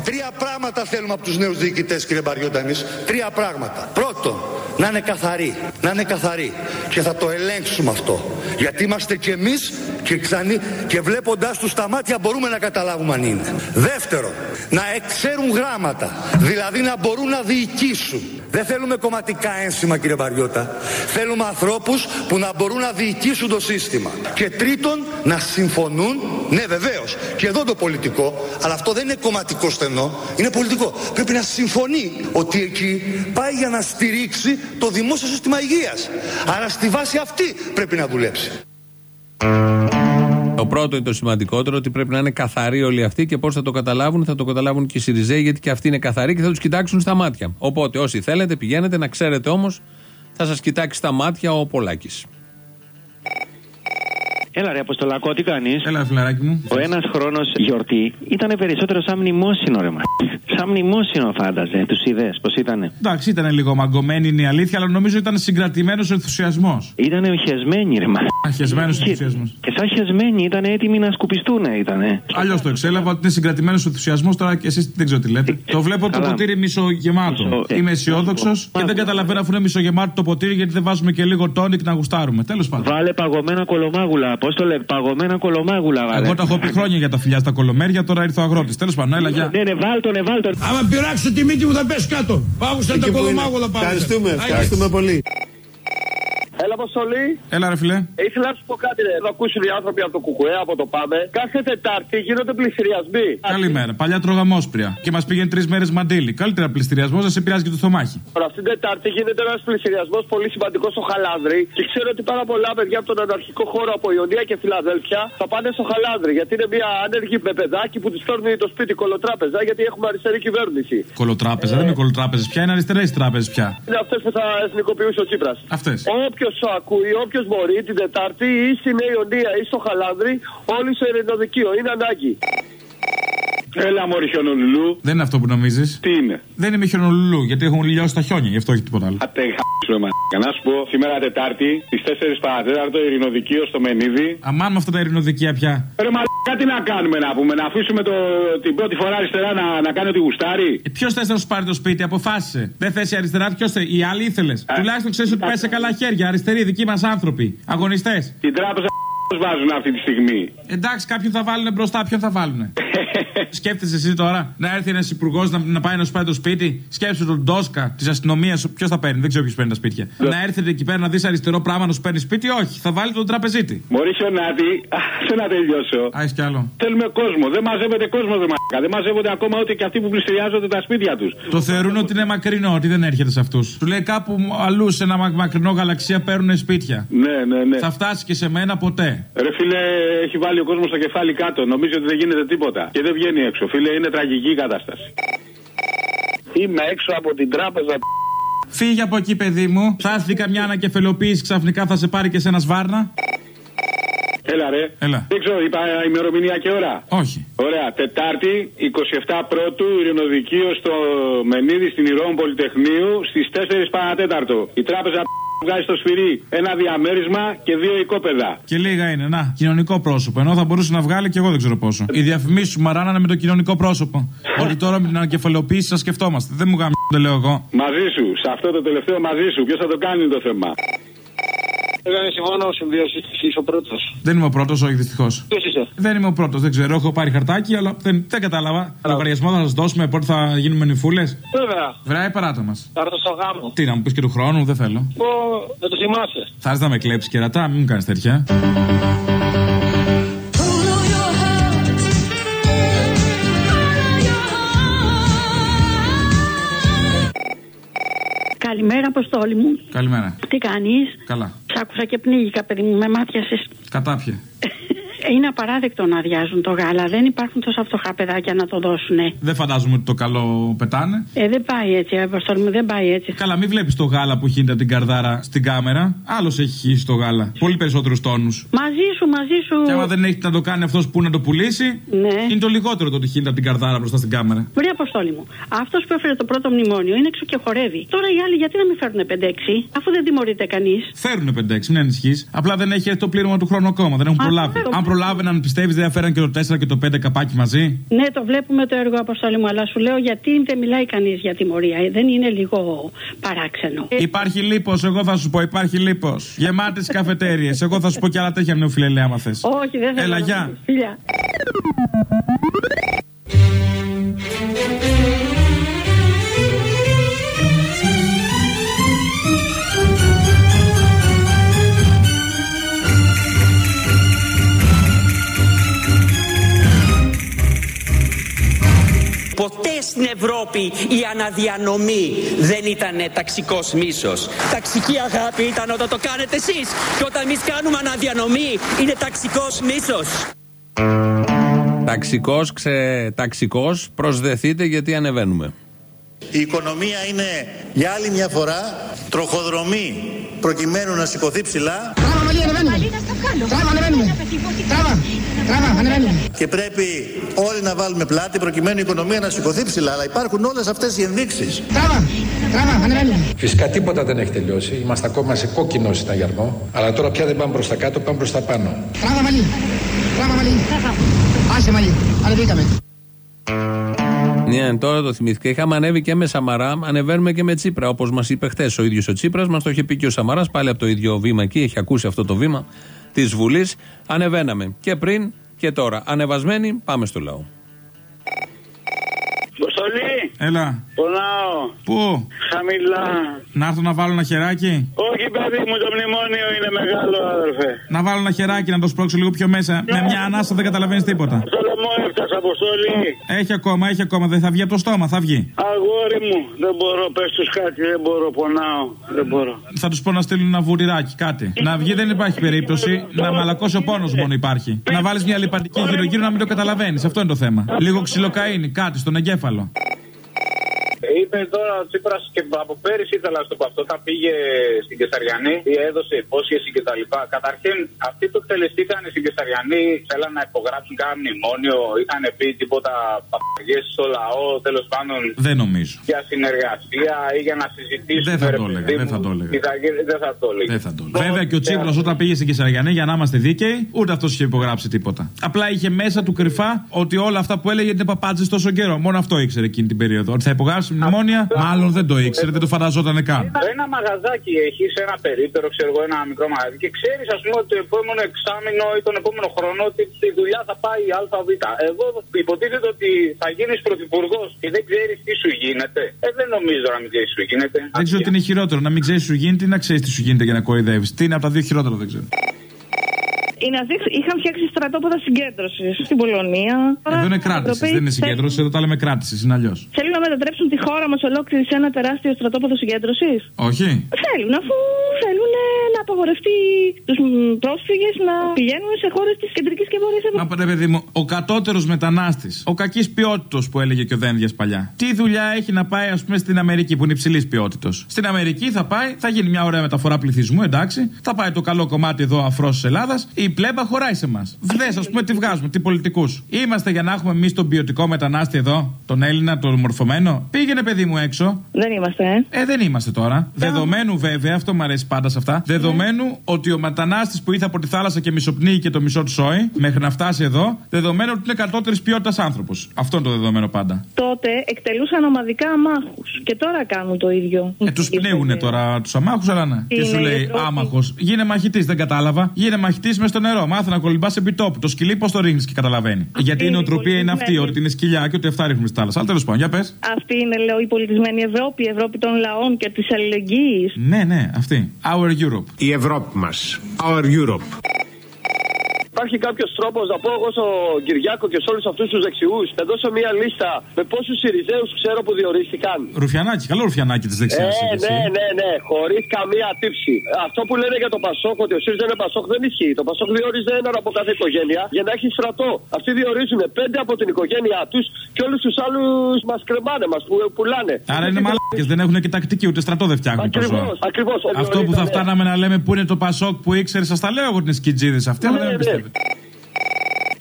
Τρία πράγματα θέλουμε από τους νέους διοικητές κύριε Μπαριώτα εμείς. Τρία πράγματα. Πρώτον, να είναι καθαροί. Να είναι καθαροί. Και θα το ελέγξουμε αυτό. Γιατί είμαστε και εμείς και ξανή και βλέποντάς τους τα μάτια μπορούμε να καταλάβουμε αν είναι. Δεύτερον, να ξέρουν γράμματα. Δηλαδή να μπορούν να διοικήσουν. Δεν θέλουμε κομματικά ένσημα κύριε Μπαριώτα. Θέλουμε ανθρώπους που να μπορούν να διοικήσουν το σύστημα. Και τρίτον, να συμφωνούν, ναι βεβαίως, και εδώ το πολιτικό, αλλά αυτό δεν είναι κομματικό στενό, είναι πολιτικό. Πρέπει να συμφωνεί ότι εκεί πάει για να στηρίξει το δημόσιο σύστημα υγείας. Άρα στη βάση αυτή πρέπει να δουλέψει. Το πρώτο είναι το σημαντικότερο, ότι πρέπει να είναι καθαροί όλοι αυτοί και πώς θα το καταλάβουν, θα το καταλάβουν και οι Σιριζέοι, γιατί και αυτοί είναι καθαροί και θα τους κοιτάξουν στα μάτια. Οπότε, όσοι θέλετε, πηγαίνετε να ξέρετε όμως, θα σας κοιτάξει στα μάτια ο Πολάκης. Έλα ρε Αποστολακό, τι κάνεις; Έλα, φιλαράκι μου. Ο ένας χρόνος γιορτή ήταν περισσότερο σαν μνημόσυνο ρε μα. Σαν μνημόσυνο φάνταζε, τους είδες πως ήτανε; Εντάξει, ήταν λίγο μαγκωμένη είναι η αλήθεια, αλλά νομίζω ήταν συγκρατημένος ενθουσιασμός. Ήτανε χεσμένοι ρε μα. Αχεσμένο ενθουσιασμός. Και σαν χεσμένοι ήταν έτοιμοι να σκουπιστούνε ήτανε. Αλλιώς το εξέλαβα ότι είναι συγκρατημένος ενθουσιασμός, τώρα και εσείς δεν ξέρω τι λέτε. Το βλέπω το καλά. ποτήρι μισογεμάτο. Μισο- Είμαι αισιόδοξος και δεν καταλαβαίνω αφού είναι μισογεμάτο το ποτήρι γιατί δεν βάζουμε και λίγο τόνικ να γουστάρουμε. Τέλος πάντων. Βάλε παγωμένα κολομάγουλα. Πώ το λέει, παγωμένα κολομάγουλα, βάλε. Εγώ τα έχω πει χρόνια για τα φιλιά στα κολομέρια, τώρα ήρθε ο αγρότης. Τέλος πάντων, έλα, γεια. Ναι, ναι, βάλτο, ναι, βάλτο. Άμα πειράξω τη μύτη μου θα πέσει κάτω. Πάγουσαν τα κολομάγουλα πάνω. Ευχαριστούμε, ευχαριστούμε πολύ. Έλα, Αποστολή. Έλα, ρε φιλέ. Ήθελα να σου πω κάτι, ρε. Θα ακούσουν οι άνθρωποι από το Κουκουέ, από το Πάμε. Κάθε Τετάρτη γίνονται πληστηριασμοί. Καλημέρα. Παλιά τρώγαμε όσπρια και μας πήγαινε τρεις μέρες μαντίλι. Καλύτερα πληστηριασμός να σε πειράζει και το στομάχι. Τώρα, αυτήν την Τετάρτη γίνεται ένας πληστηριασμός πολύ σημαντικός στο Χαλάνδρι και ξέρω ότι πάρα πολλά παιδιά από τον αναρχικό χώρο από Ιωνία και Φιλαδέλφια θα πάνε στο Χαλάνδρι γιατί είναι μια άνεργη με παιδάκι που τη φέρνει το σπίτι κολοτράπεζα γιατί έχουμε αριστερή κυβέρνηση. Κολοτράπεζα, δεν είναι κολοτράπεζες πια, είναι αριστερές τράπεζες πια. Είναι αυτές που θα εθνικοποιούσε ο Τσίπρας. Αυτές. Όποιος ακούει, όποιος μπορεί την Τετάρτη ή στη Νέα Ιωνία ή στο Χαλάνδρι, όλοι στο ειρηνοδικείο. Είναι ανάγκη. Έλα, Μωρή χιονολουλού. Δεν είναι αυτό που νομίζεις. Τι είναι; Δεν είμαι χιονολουλού γιατί έχουν λιώσει τα χιόνια, γι' αυτό έχει τίποτα άλλο. Ατε γα***σου, μα. Να σου πω, σήμερα Τετάρτη, στις 4 παρατέταρτο ειρηνοδικείο στο Μενίδη. Αμάν με αυτά τα ειρηνοδικεία πια. Ρε μα τι να κάνουμε να πούμε, να αφήσουμε το, την πρώτη φορά αριστερά να, να κάνει ό,τι γουστάρει; Ποιος θες να σου πάρει το σπίτι, αποφάσισε. Δεν θες η αριστερά, ποιος θε. Οι άλλοι ήθελες. Τουλάχιστον ξέρεις ότι πάει σε καλά χέρια. Αριστεροί, δικοί μας άνθρωποι. Αγωνιστές. Την τράπεζα πώς βάζουν αυτή τη στιγμή; Εντάξει, κάποιον θα βάλουν μπροστά, ποιον θα βάλουν. Σκέφτεσαι εσύ τώρα να έρθει ένας υπουργός να, να πάει να σου πάρει το σπίτι; Σκέψου τον Ντόσκα της αστυνομίας. Ποιος θα παίρνει, δεν ξέρω ποιος παίρνει τα σπίτια. να έρθετε εκεί πέρα να δεις αριστερό πράγμα να σου παίρνει σπίτι, όχι. Θα βάλει τον τραπεζίτη. Μωρή χιονάτη, σε να τελειώσω. Α, κι άλλο. Θέλουμε κόσμο. Δεν μαζεύεται κόσμο, δε μαλάκα. Δεν μαζεύονται ακόμα ούτε και αυτοί που πληστηριάζονται τα σπίτια τους. Το θεωρούν ότι είναι μακρινό, ότι δεν έρχεται σε αυτούς. Του λέει κάπου αλλού σε ένα μα- μακρινό γαλαξία παίρνουν σπίτια. Ναι, ναι, ναι. Θα φτάσει και σε μένα ποτέ. Ρε φίλε, έχει βάλει ο κόσμος το κεφάλι κάτω. Νομίζει ότι δεν γίνεται τίποτα. Και δεν βγαίνει έξω. Φίλε, είναι τραγική η κατάσταση. Είμαι έξω από την τράπεζα. Φύγε από εκεί, παιδί μου. Θα έρθει καμιά ανακεφαλοποίηση ξαφνικά, θα σε πάρει και σε ένα σβάρνα. Έλα, ρε. Έλα. Δεν ξέρω, είπα ημερομηνία και ώρα. Όχι. Ωραία. Τετάρτη, 27 Πρώτου, ειρηνοδικείο στο Μενίδη στην Ηρών Πολυτεχνείου στις 4 παρατέταρτο. Η τράπεζα βγάζει στο σφυρί ένα διαμέρισμα και δύο οικόπεδα. Και λίγα είναι, να, κοινωνικό πρόσωπο. Ενώ θα μπορούσε να βγάλει και εγώ δεν ξέρω πόσο. Οι διαφημίσεις σου μαράνανε με το κοινωνικό πρόσωπο. Ότι τώρα με την ανακεφαλαιοποίηση σας σκεφτόμαστε. Δεν μου γάμει δεν λέω εγώ. Μαζί σου, σε αυτό το τελευταίο μαζί σου. Ποιος θα το κάνει το θέμα; Εγώ δεν συμφωνώ συμβίωσης. Είσαι ο πρώτος. Δεν είμαι ο πρώτος, όχι δυστυχώς. Ποιος είσαι; Δεν είμαι ο πρώτος, δεν ξέρω. Έχω πάρει χαρτάκι, αλλά δεν, δεν κατάλαβα. Λογαριασμό θα σας δώσουμε, πότε θα γίνουμε νυφούλες; Βέβαια. Βράει παράτα μας. Θα έρθω στο γάμο. Τι να μου πεις και του χρόνου, δεν θέλω. Πω, δεν το θυμάσαι. Θα έρθει να με κλέψεις κερατά, μην μου κάνεις τέτοια. Καλημέρα, Αποστόλη μου. Καλημέρα. Τι κάνεις; Καλά. Σ' άκουσα και πνίγηκα, παιδί μου, με μάτιασε. Κατάπιε. Είναι απαράδεκτο να αδειάζουν το γάλα. Δεν υπάρχουν τόσα φτωχά παιδάκια να το δώσουνε. Δεν φαντάζομαι ότι το καλό πετάνε. Ε, δεν πάει έτσι, Αποστόλη μου, δεν πάει έτσι. Καλά, μην βλέπεις το γάλα που χύνεται από την καρδάρα στην κάμερα. Άλλος έχει χύσει το γάλα. Πολύ περισσότερους τόνους. Μαζί σου, μαζί σου. Και άμα δεν έχει να το κάνει αυτός που να το πουλήσει, Ναι. είναι το λιγότερο το ότι χύνεται από την καρδάρα μπροστά στην κάμερα. Βρε Αποστόλη μου, αυτός που έφερε το πρώτο μνημόνιο είναι έξω και χορεύει. Τώρα οι άλλοι γιατί να μην φέρουν 5-6, αφού δεν τιμωρείται κανείς; Φέρουν 5-6, μην ανησυχείς. Απλά δεν έχει το πλήρωμα του χρόνου ακόμα. Δεν έχουν Α, προλάβει. το- Αν προλάβαιναν, πιστεύεις δεν θα φέραν και το 4 και το 5 καπάκι μαζί; Ναι, το βλέπουμε το έργο Αποστόλη μου, αλλά σου λέω γιατί δεν μιλάει κανείς για τιμωρία. Ε, Δεν είναι λίγο παράξενο. Ε, Υπάρχει λίπος, εγώ θα σου πω, υπάρχει λίπος. Γεμάτες καφετέρειε. Εγώ θα σου πω και άλλα τέτοια νεοφιλελέα, άμα θες. όχι, δεν θέλω. Έλα, να γεια. μου πεις. Φιλιά. Ποτέ στην Ευρώπη η αναδιανομή δεν ήταν ταξικός μίσος. Ταξική αγάπη ήταν όταν το κάνετε εσείς. Και όταν εμείς κάνουμε αναδιανομή είναι ταξικός μίσος. Ταξικός, ξε... ταξικός, προσδεθείτε γιατί ανεβαίνουμε. Η οικονομία είναι για άλλη μια φορά τροχοδρομή προκειμένου να σηκωθεί ψηλά Τράβα, μαλλί, ανεβαίνουμε. Τράβα, ανεβαίνουμε. Τράβα, τράβα, ανεβαίνουμε. και πρέπει όλοι να βάλουμε πλάτη προκειμένου η οικονομία να σηκωθεί ψηλά. Αλλά υπάρχουν όλες αυτές οι ενδείξεις. Τράβα, τράβα, ανεβαίνουμε. Φυσικά τίποτα δεν έχει τελειώσει. Είμαστε ακόμα σε κόκκινο συναγερμό. Αλλά τώρα πια δεν πάμε προς τα κάτω, πάμε προς τα πάνω. Τράβα, μαλλί. Τράβα, μαλλί. Άσε, μαλλί. Ανεβήκαμε. Ναι, τώρα το θυμήθηκα. Είχαμε ανέβει και με Σαμαρά, ανεβαίνουμε και με Τσίπρα. Όπως μας είπε χθες ο ίδιος ο Τσίπρας, μας το είχε πει και ο Σαμαράς πάλι από το ίδιο βήμα εκεί. Έχει ακούσει αυτό το βήμα της Βουλής. Ανεβαίναμε και πριν και τώρα. Ανεβασμένοι, πάμε στο λαό. Αποστολή, Έλα. πονάω. Πού; Χαμηλά. Να έρθω να βάλω ένα χεράκι; Όχι, παιδί μου, το μνημόνιο είναι μεγάλο, αδερφέ. Να βάλω ένα χεράκι να το σπρώξω λίγο πιο μέσα. Με μια ανάσα δεν καταλαβαίνεις τίποτα. Στο λαιμό έφτασα, Αποστολή. Έχει ακόμα, έχει ακόμα. Δεν θα βγει από το στόμα, θα βγει. Αγόρι μου, δεν μπορώ, πες τους κάτι, δεν μπορώ, πονάω. Δεν μπορώ. Θα τους πω να στείλουν ένα βουριράκι, κάτι. Να βγει δεν υπάρχει περίπτωση. Να μαλακώσει ο πόνος μόνο υπάρχει. Να βάλεις μια λιπαντική γύρω-γύρω να μην το καταλαβαίνεις. Αυτό είναι το θέμα. Λίγο ξυλοκαίνη, κάτι στον εγκέφαλο. Είπε τώρα ο Τσίπρα και από πέρυσι ήθελα να σου το πω αυτό. Όταν πήγε στην Κεσαριανή, έδωσε υπόσχεση κτλ. Καταρχήν, αυτοί που εκτελεστήκαν στην Κεσαριανή θέλαν να υπογράψουν κάνα μνημόνιο. Είχαν πει τίποτα παπαγιές στο λαό, τέλος πάντων. Δεν νομίζω. Για συνεργασία ή για να συζητήσουν. Δεν θα ρε το παιδί έλεγα, μου, δεν θα το έλεγα. τι θα γίνει, Δεν θα το έλεγα. Δεν θα το έλεγα. Βέβαια και ο Τσίπρας όταν πήγε στην Κεσαριανή, για να είμαστε δίκαιοι, ούτε αυτός είχε υπογράψει τίποτα. Απλά είχε μέσα του κρυφά ότι όλα αυτά που έλεγε είναι παπάτζε τόσο καιρό. Μόνο αυτό ήξερε εκείνη την περίοδο. Ότι θα υπογράψει μνημόνια, μάλλον δεν το ήξερε, δεν το φανταζόταν καν. Ένα μαγαζάκι έχεις σε ένα περίπτερο, ξέρω εγώ, ένα μικρό μαγαζί και ξέρεις, ας πούμε, ότι το επόμενο εξάμεινο ή τον επόμενο χρόνο ότι η δουλειά θα πάει ΑΒ. Εδώ υποτίθεται ότι θα γίνεις πρωθυπουργός και δεν ξέρεις τι σου γίνεται. Ε, δεν νομίζω να μην ξέρεις τι σου γίνεται. Δεν ξέρω τι είναι χειρότερο, να μην ξέρεις σου γίνεται ή να ξέρεις τι σου γίνεται για να κοροϊδεύεις. Τι είναι από τα δύο χειρότερο, δεν ξέρω. Οι Ναζί είχαν φτιάξει στρατόπεδα συγκέντρωσης στην Πολωνία. Εδώ είναι κράτησης, δεν είναι συγκέντρωση, εδώ τα λέμε κράτησης, είναι αλλιώς. Θέλουν να μετατρέψουν τη χώρα μας ολόκληρη σε ένα τεράστιο στρατόπεδο συγκέντρωσης; Όχι. Θέλουν, αφού θέλουν να απαγορευτεί τους πρόσφυγες να πηγαίνουν σε χώρες της κεντρικής και βόρειας Ευρώπης. Να πω, ρε παιδί μου, ο κατώτερος μετανάστης, ο κακής ποιότητα που έλεγε και ο Δένδιας παλιά. Τι δουλειά έχει να πάει, ας πούμε, στην Αμερική που είναι υψηλής ποιότητα. Στην Αμερική θα πάει, θα γίνει μια ωραία μεταφορά πληθυσμού, εντάξει. Θα πάει το καλό κομμάτι εδώ αφρός της Ελλάδας. Η πλέμπα χωράει σε εμάς. Δε, ας πούμε, τι βγάζουμε, τι πολιτικούς. Είμαστε για να έχουμε εμείς τον ποιοτικό μετανάστη εδώ, τον Έλληνα, τον μορφωμένο. Πήγαινε, παιδί μου, έξω. Δεν είμαστε, ε. Ε, δεν είμαστε τώρα. Δεδομένου βέβαια, αυτό μου αρέσει πάντα σε αυτά. Δεδομένου Δεδομένου ότι ο μετανάστης που ήρθε από τη θάλασσα και μισοπνίγει και το μισό του σόι μέχρι να φτάσει εδώ, δεδομένου ότι είναι κατώτερης ποιότητας άνθρωπος. Αυτό είναι το δεδομένο πάντα. Τότε εκτελούσαν ομαδικά αμάχους. Και τώρα κάνουν το ίδιο. Ε, τους πνίγουνε τώρα τους αμάχους, αλλά ναι. Και Είναι σου η λέει Ευρώπη. άμαχος. Γίνε μαχητής, δεν κατάλαβα. Γίνε μαχητής μες στο νερό. Μάθε να κολυμπάς επί τόπου. Το σκυλί πώς το ρίχνεις και καταλαβαίνει. Γιατί η είναι η νοοτροπία είναι αυτή, πολιτισμένη. ότι είναι σκυλιά και ότι αυτά ρίχνουμε στη θάλασσα. Αλλά τέλος πάντων, για πες. Αυτή είναι, λέω, η πολιτισμένη Ευρώπη, η Ευρώπη των λαών και της αλληλεγγύης. Ναι, ναι, αυτή. Our Europe. Η Ευρώπη μας. Our Europe. Υπάρχει κάποιος τρόπος να πω εγώ στον Κυριάκο και σε όλους αυτούς τους δεξιούς να δώσω μία λίστα με πόσους Σιριζέους ξέρω που διορίστηκαν. Ρουφιανάκι, καλό ρουφιανάκι της δεξιάς. Ε, ναι, ναι, ναι, χωρίς καμία τύψη. Αυτό που λένε για το Πασόκ, ότι ο ΣΥΡΙΖΑ είναι Πασόκ, δεν ισχύει. Το Πασόκ διόριζε έναν από κάθε οικογένεια για να έχει στρατό. Αυτοί διορίζουν πέντε από την οικογένειά τους και όλους τους άλλους μας κρεμάνε, μας που πουλάνε. Άρα είναι μαλάκες, δεν έχουν και τακτική, ούτε στρατό δεν φτιάχνουν τα ζώα. Ακριβώς, ακριβώς. Αυτό που θα Ναι. φτάναμε να λέμε που είναι το Πασόκ που ήξερες, σας τα λέω εγώ την σκιτζίδε αυτή, αλλά δεν με David.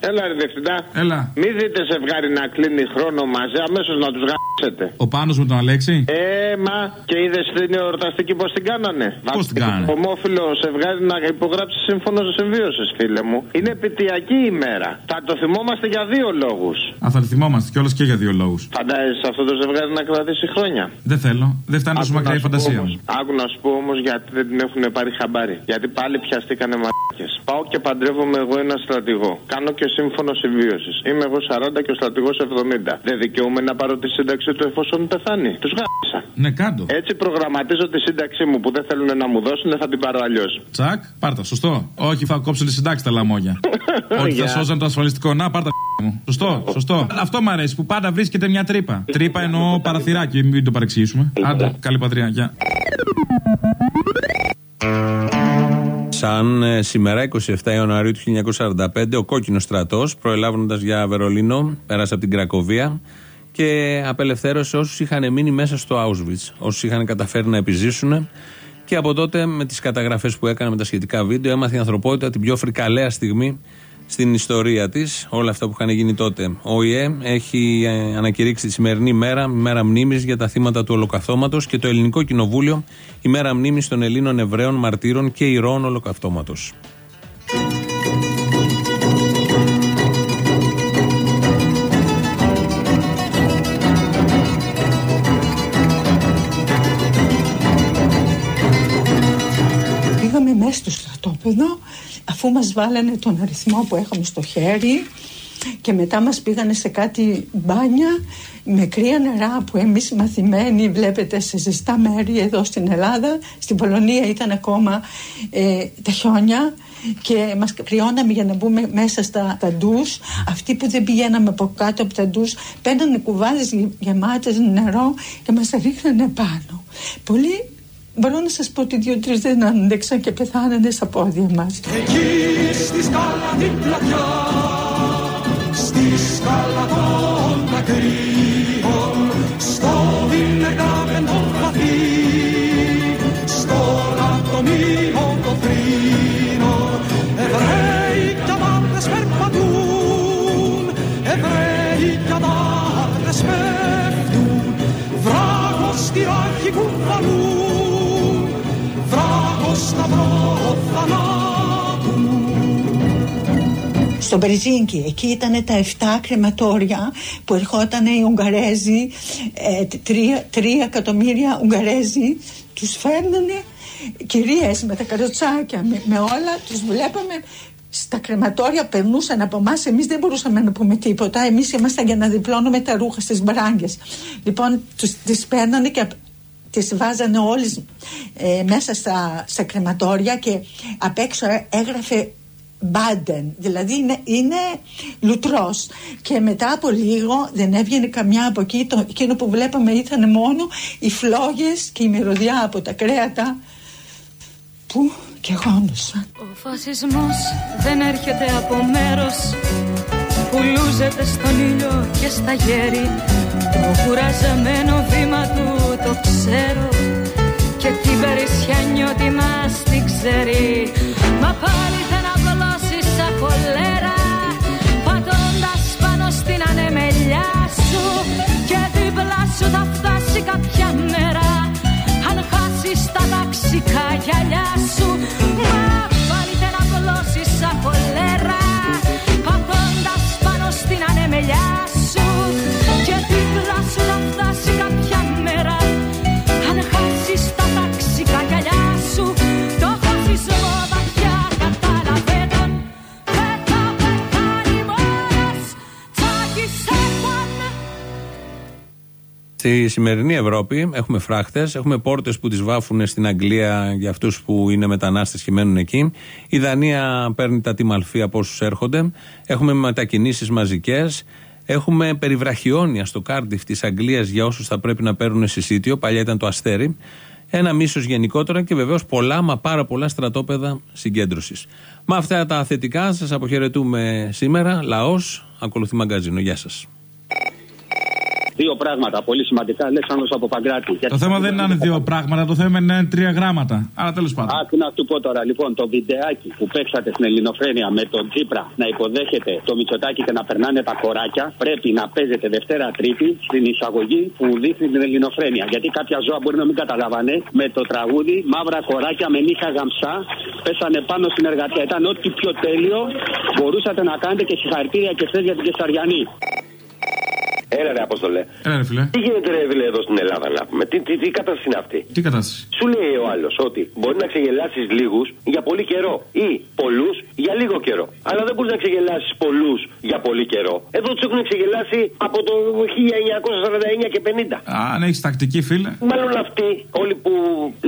Έλα, ρε διευθυντά. Έλα. Μην δείτε ζευγάρι να κλείνει χρόνο μαζί, αμέσως να τους γάμψετε. Ο πάνω με τον Αλέξη; Ε, μα και είδες την εορταστική πώς την κάνανε. Πώς την κάνανε; Ομόφυλο ζευγάρι να υπογράψει σύμφωνο συμβίωσης, φίλε μου. Είναι επαιτειακή ημέρα. Θα το θυμόμαστε για δύο λόγους. Α, θα τη θυμόμαστε κιόλας και για δύο λόγους. Φαντάζεσαι αυτό το ζευγάρι να κρατήσει χρόνια; Δεν θέλω. Δεν φτάνει τόσο Άκου μακριά να η σου πω φαντασία όμως- μου. Άκου να σου πω όμως γιατί δεν την έχουν πάρει χαμπάρι. Γιατί πάλι πιαστήκανε μαρκέ. Πάω και παντρεύομαι εγώ ένα στρατηγό. Κάνω και σύμφωνο συμβίωσης. Είμαι εγώ 40 και ο στρατηγός 70. Δεν δικαιούμαι να πάρω τη σύνταξη του εφόσον πεθάνει. Τους γάμισα. Ναι, κάτω. Έτσι προγραμματίζω τη σύνταξή μου που δεν θέλουν να μου δώσουν, θα την πάρω αλλιώς. Τσακ, πάρτα, σωστό. Όχι, θα κόψουν τη συντάξη τα λαμόγια. Ότι θα Για. σώζαν το ασφαλιστικό. Να, πάρτα μου. Σωστό, σωστό. Αυτό μου αρέσει που πάντα βρίσκεται μια τρύπα. Τρύπα εννοώ παραθυράκι, μην το παρεξηγήσουμε. Άντε, καλή πατριά, γεια. Σαν ε, σήμερα, 27 Ιανουαρίου του 1945, ο κόκκινος στρατός, προελάβοντας για Βερολίνο, πέρασε από την Κρακοβία και απελευθέρωσε όσους είχαν μείνει μέσα στο Auschwitz. Όσους είχαν καταφέρει να επιζήσουν. Και από τότε, με τις καταγραφές που έκανε με τα σχετικά βίντεο, έμαθε η ανθρωπότητα την πιο φρικαλαία στιγμή στην ιστορία της. Όλα αυτά που είχαν γίνει τότε. Ο ΙΕ έχει ε, ανακηρύξει τη σημερινή μέρα, μέρα μνήμης για τα θύματα του Ολοκαυτώματος και το Ελληνικό Κοινοβούλιο, η μέρα μνήμης των Ελλήνων Εβραίων μαρτύρων και ηρώων Ολοκαυτώματος. Πήγαμε μέσα στο στρατόπεδο αφού μας βάλανε τον αριθμό που είχαμε στο χέρι και μετά μας πήγανε σε κάτι μπάνια με κρύα νερά που εμείς οι μαθημένοι βλέπετε σε ζεστά μέρη εδώ στην Ελλάδα στην Πολωνία ήταν ακόμα ε, τα χιόνια και μας κρυώναμε για να μπούμε μέσα στα τα ντους. Αυτοί που δεν πηγαίναμε από κάτω από τα ντους παίρνανε κουβάδες γε- γεμάτες νερό και μας τα ρίχνανε πάνω. Πολύ Μπορώ να σας πω ότι δύο-τρεις δεν άντεξαν και πεθάνανε στα πόδια μας. Εκεί στη σκάλα την πλατιά Στη σκάλα των δακρύων Στο Μπερζίνκι, εκεί ήταν τα 7 κρεματόρια που ερχόταν οι Ουγγαρέζοι, ε, τρία, τρία εκατομμύρια Ουγγαρέζοι, τους φέρνανε κυρίες με τα καροτσάκια, με, με όλα, τους βλέπαμε στα κρεματόρια περνούσαν από εμάς, εμείς δεν μπορούσαμε να πούμε τίποτα. Εμείς ήμασταν για να διπλώνουμε τα ρούχα στις μπαράγκες. Λοιπόν, τις παίρνανε και τις βάζανε όλες ε, μέσα στα, στα κρεματόρια και απ' έξω έγραφε Μπάντεν, δηλαδή είναι, είναι λουτρός. Και μετά από λίγο δεν έβγαινε καμιά από εκεί. Το, εκείνο που βλέπαμε ήταν μόνο οι φλόγες και η μυρωδιά από τα κρέατα. Που και γόνουσαν Ο φασισμός δεν έρχεται από μέρος. Που λούζεται στον ήλιο και στα γέρη το κουραζεμένο βήμα του το ξέρω. Και την περισσιά νιώτη μας την ξέρει. Μα πάλι θα σου θα φτάσει κάποια μέρα. Αν χάσεις τα ταξικά γυαλιά σου Στη σημερινή Ευρώπη έχουμε φράχτες, έχουμε πόρτες που τις βάφουν στην Αγγλία για αυτούς που είναι μετανάστες και μένουν εκεί. Η Δανία παίρνει τα τιμαλφή από όσους έρχονται. Έχουμε μετακινήσεις μαζικές. Έχουμε περιβραχιόνια στο Κάρντιφ της Αγγλίας για όσους θα πρέπει να παίρνουν συσίτιο. Παλιά ήταν το αστέρι. Ένα μίσος γενικότερα και βεβαίως πολλά, μα πάρα πολλά στρατόπεδα συγκέντρωσης. Με αυτά τα θετικά σας αποχαιρετούμε σήμερα. Λαός, ακολουθεί μαγκαζίνο. Γεια σας. Δύο πράγματα πολύ σημαντικά. Αλέξανδρος από Παγκράτη. Το θέμα δεν είναι δύο πράγματα, το θέμα είναι τρία γράμματα. Αλλά τέλος πάντων. Α, τι να του πω τώρα. Λοιπόν, το βιντεάκι που παίξατε στην Ελληνοφρένεια με τον Τσίπρα να υποδέχεται το Μητσοτάκι και να περνάνε τα κοράκια πρέπει να παίζετε Δευτέρα Τρίτη στην εισαγωγή που δείχνει την Ελληνοφρένεια. Γιατί κάποια ζώα μπορεί να μην καταλάβανε με το τραγούδι Μαύρα κοράκια με νύχα γαμψά πέσανε πάνω στην εργατία. Ήταν ό,τι πιο τέλειο μπορούσατε να κάνετε και συγχαρητήρια και χθες για την Κεσαριανή. Έλα ρε Απόστολε. Έλα ρε φιλέ. Τι γίνεται ρε φίλε εδώ στην Ελλάδα να πούμε; Τι, τι, τι κατάσταση είναι αυτή; Τι κατάσταση; Σου λέει ο άλλος ότι μπορεί να ξεγελάσεις λίγους για πολύ καιρό ή πολλούς για λίγο καιρό. Αλλά δεν μπορείς να ξεγελάσεις πολλούς για πολύ καιρό. Εδώ τους έχουν ξεγελάσει από το 1949 και 50. Αν έχεις τακτική φίλε. Μάλλον αυτοί, όλοι που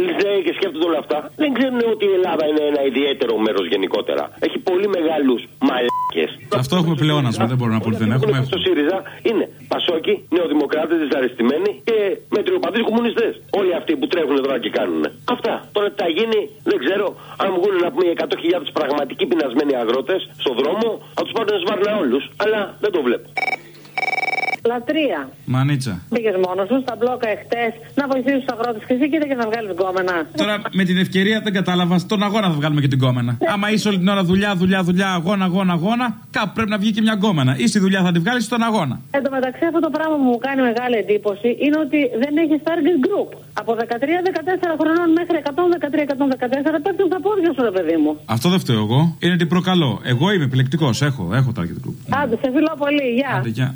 λυζέει και σκέφτονται όλα αυτά, δεν ξέρουν ότι η Ελλάδα είναι ένα ιδιαίτερο μέρος γενικότερα. Έχει πολύ μεγάλους μαλάκε. Αυτό έχουμε πλεόνασμα, δεν μπορούμε να πούμε ότι δεν έχουμε. Στο ΣΥΡΙΖΑ είναι Πασόκοι, Νεοδημοκράτες, Δυσαρεστημένοι και μετριοπαθείς κομμουνιστές. Όλοι αυτοί που τρέχουν τώρα και κάνουν. Αυτά. Τώρα τι θα γίνει, δεν ξέρω. Αν βγουν να πούμε 100.000 πραγματικοί πεινασμένοι αγρότες στον δρόμο, θα τους πάρουν σβάρνα όλους. Αλλά δεν το βλέπω. Λατρεία. Μανίτσα. Πήγες μόνος σου στα μπλόκα εχθές να βοηθήσεις τους αγρότες και εσύ κοίτα και να βγάλεις γκόμενα. Τώρα με την ευκαιρία δεν κατάλαβα. Τον αγώνα θα βγάλουμε και την κόμενα. Άμα είσαι όλη την ώρα δουλειά, δουλειά, δουλειά, αγώνα, αγώνα, αγώνα, κάπου πρέπει να βγει και μια γκόμενα. Ή στη δουλειά θα τη βγάλεις στον αγώνα. Εν τω μεταξύ, αυτό το πράγμα που μου κάνει μεγάλη εντύπωση είναι ότι δεν έχει target group. Από 13-14 χρονών μέχρι 113-114 πέφτουν στα πόδια σου, ρε παιδί μου. Αυτό δεν φταίω εγώ. Είναι ότι προκαλώ. Εγώ είμαι επιλεκτικός. Έχω, έχω target group. Άντε, σε φιλώ πολύ. Γεια. Άντε, γεια.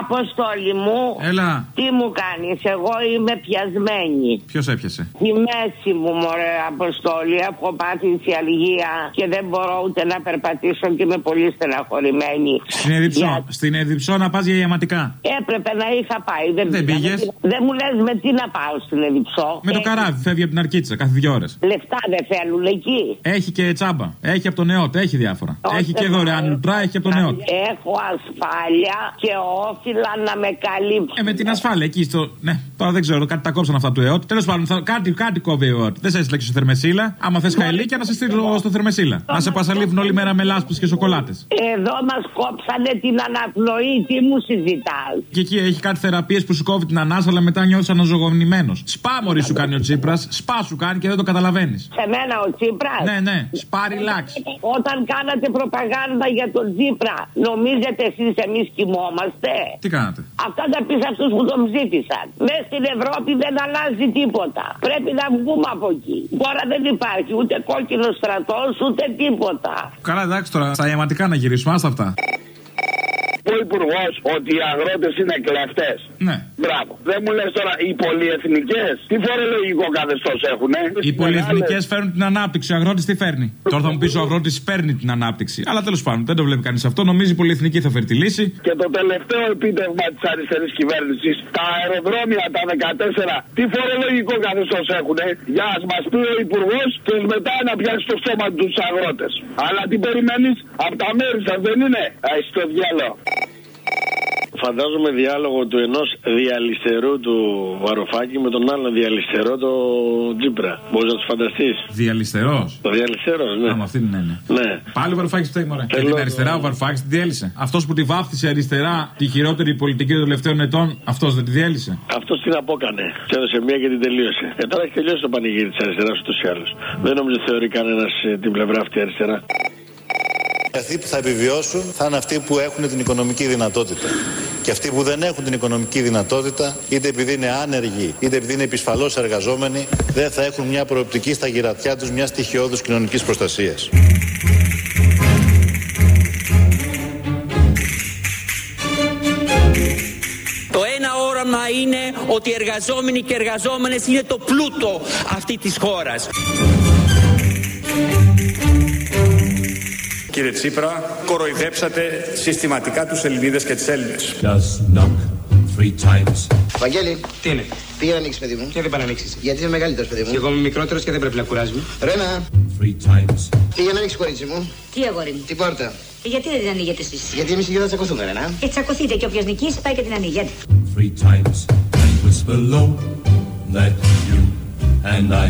Αποστόλη μου, Έλα. τι μου κάνεις, εγώ είμαι πιασμένη. Ποιος έπιασε; Στη μέση μου, μωρέ, Αποστόλη, έχω πάθει αλγία και δεν μπορώ ούτε να περπατήσω και είμαι πολύ στεναχωρημένη. Στην Εδιψό, στην Εδιψό να πας για ιαματικά. Έπρεπε να είχα πάει. Δεν, Δεν πήγα. πήγες; Δεν μου λες με τι να πάω στην Εδιψό. Με το Ε, καράβι, φεύγει από την αρκίτσα κάθε δύο ώρες. Λεφτά δεν θέλουν εκεί. Έχει και τσάμπα. Έχει από το νεότ, έχει διάφορα. Έχει και δωρεάν λουτρά, έχει από το νεότ. Έχω ασφάλεια και όφυλα να με καλύψουν. Ε, με την ασφάλεια εκεί στο. Ναι, τώρα δεν ξέρω, κάτι τα κόψαν αυτά του ΕΟΤ. Τέλος πάντων, θα... κάτι, κάτι κόβει ο ΕΟΤ. Δεν σε έστειλε και στο θερμεσίλα. Άμα θες χαελίκια, να σε στείλω στο θερμεσίλα. Να σε πασαλίβουν όλη μέρα με λάσπες και σοκολάτες. Εδώ μας κόψανε την αναπνοή, τι μου συζητάς; Και εκεί έχει κάτι θεραπείες που σου κόβει την ανάσα, αλλά μετά νιώθεις αναζωογονημένος. Σπά μωρή σου κάνει ο Τσίπρας, σπά σου κάνει και δεν το καταλαβαίνεις. Σε μένα ο Τσίπρας; Ναι, ναι, σπά relax. Όταν κάνατε προπαγάνδα για τον Τσίπρα, νομίζετε εσείς εμείς κοιμόμαστε; Τι κάνατε; Αυτά τα πεις σε αυτούς που τον ψήφισαν. Μέσα στην Ευρώπη δεν αλλάζει τίποτα. Πρέπει να βγούμε από εκεί. Τώρα δεν υπάρχει ούτε κόκκινος στρατός ούτε τίποτα. Καλά, εντάξει τώρα, στα ιαματικά να γυρίσουμε, άστα αυτά. Ο υπουργός ότι οι αγρότες είναι κλεφτέ. Ναι. Μπράβο. Δεν μου λες τώρα οι πολυεθνικές τι φορολογικό καθεστώς έχουν. Οι πολυεθνικές φέρνουν την ανάπτυξη, ο αγρότης τι φέρνει; Τώρα θα μου πεις ο αγρότης παίρνει την ανάπτυξη. Αλλά τέλος πάντων δεν το βλέπει κανείς αυτό. Νομίζει η πολυεθνική θα φέρει τη λύση. Και το τελευταίο επίτευγμα της αριστερής κυβέρνησης, τα αεροδρόμια τα 14, τι φορολογικό καθεστώς έχουν. Για να μας πει ο υπουργός και μετά να πιάσει το στόμα τους αγρότες. Αλλά τι περιμένεις, από τα μέρη σας δεν είναι; Α, στο διάλογο. Φαντάζομαι διάλογο του ενός διαλυστερού του Βαροφάκη με τον άλλο διαλυστερό το Τζίπρα. Μπορείς να τους φανταστείς; Διαλυστερός. Το διαλυστερός, ναι. Άμα αυτή την έννοια. Ναι. Πάλι ο Βαρουφάκης φταίει, μωρέ. Και Θέλω- την αριστερά ο Βαρουφάκης την διέλυσε. Αυτός που τη βάφτισε αριστερά τη χειρότερη πολιτική των τελευταίων ετών, αυτός δεν τη διέλυσε. Αυτός τι να πω έκανε. Τη έδωσε μία και την τελείωσε. Ε, τώρα έχει τελειώσει το πανηγύρι της αριστεράς ούτως ή άλλως. Δεν νομίζω θεωρεί κανένας την πλευρά αυτή αριστερά. Αυτοί που θα επιβιώσουν θα είναι αυτοί που έχουν την οικονομική δυνατότητα. Και αυτοί που δεν έχουν την οικονομική δυνατότητα, είτε επειδή είναι άνεργοι, είτε επειδή είναι επισφαλώς εργαζόμενοι, δεν θα έχουν μια προοπτική στα γυρατιά τους μια στοιχειώδους κοινωνικής προστασίας. Το ένα όραμα είναι ότι οι εργαζόμενοι και εργαζόμενες είναι το πλούτο αυτή της χώρας. Κύριε Τσίπρα, κοροϊδέψατε συστηματικά τους Ελληνίδες και τις Έλληνες. Just knock three Three times. Βαγγέλη, Τι είναι, πήγα να ανοίξεις, παιδί μου. και δεν πάει να ανοίξεις. Γιατί είμαι μεγαλύτερος, παιδί μου. Και εγώ είμαι μικρότερος και δεν πρέπει να κουράζουμε. Ρένα, Three times. πήγα να ανοίξεις, κορίτσι μου. Τι αγόρι μου; Την πόρτα; Και γιατί δεν την ανοίγετε εσείς; Γιατί εμείς εκεί θα τσακωθούμε, Ρένα. Και τσακωθείτε και όποιος νικήσει πάει και την ανοίγετε. Three times. And whisper low that you and I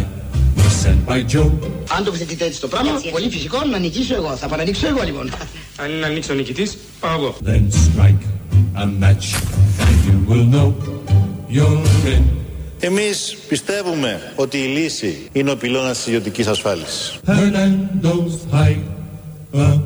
were sent by Joe. Αν το θετείτε έτσι το πράγμα, Έτσι, έτσι. πολύ φυσικό να νικήσω εγώ. Θα παρανοίξω εγώ λοιπόν. Αν είναι να ανοίξει ο νικητή, πάω εγώ. Then strike a match and you will know you're in. Εμείς πιστεύουμε ότι η λύση είναι ο πυλώνας της ιδιωτικής ασφάλισης. Hernando's highway.